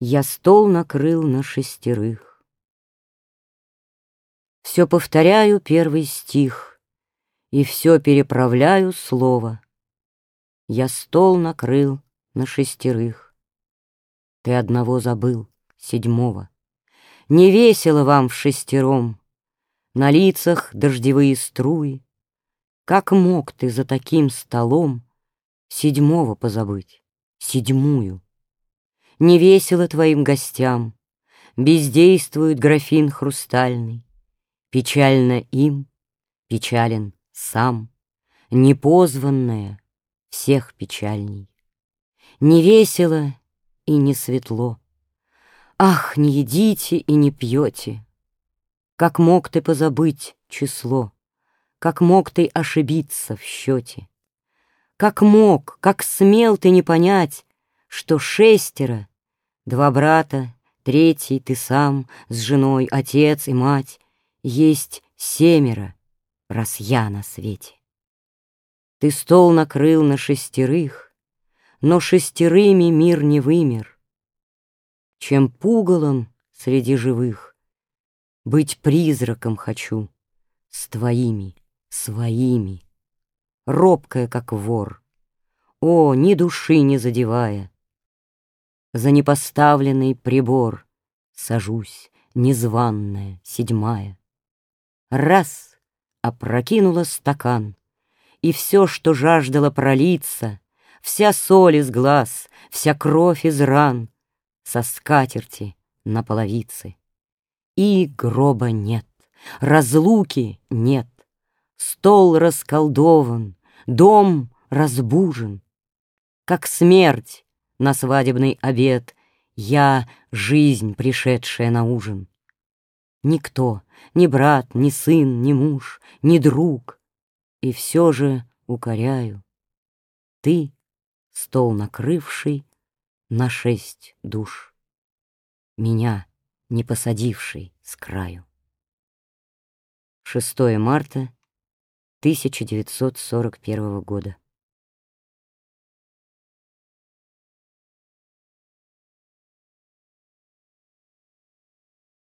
Я стол накрыл на шестерых. Все повторяю первый стих И все переправляю слово. Я стол накрыл на шестерых. Ты одного забыл, седьмого. Не весело вам в шестером, На лицах дождевые струи. Как мог ты за таким столом Седьмого позабыть, седьмую? Не весело твоим гостям, Бездействует графин хрустальный, Печально им, печален сам, Непозванная всех печальней. Не весело и не светло. Ах, не едите и не пьете. Как мог ты позабыть число? Как мог ты ошибиться в счете? Как мог, как смел ты не понять, Что шестеро Два брата, третий ты сам, С женой отец и мать, Есть семеро, раз я на свете. Ты стол накрыл на шестерых, Но шестерыми мир не вымер. Чем пугалом среди живых Быть призраком хочу С твоими, своими, Робкая, как вор, О, ни души не задевая, за непоставленный прибор Сажусь, незваная, седьмая. Раз — опрокинула стакан, И все, что жаждало пролиться, Вся соль из глаз, вся кровь из ран Со скатерти на половице. И гроба нет, разлуки нет, Стол расколдован, дом разбужен. Как смерть на свадебный обед, Я — жизнь, пришедшая на ужин. Никто, ни брат, ни сын, ни муж, ни друг, И все же укоряю. Ты, стол накрывший на шесть душ, Меня, не посадивший с краю. 6 марта 1941 года.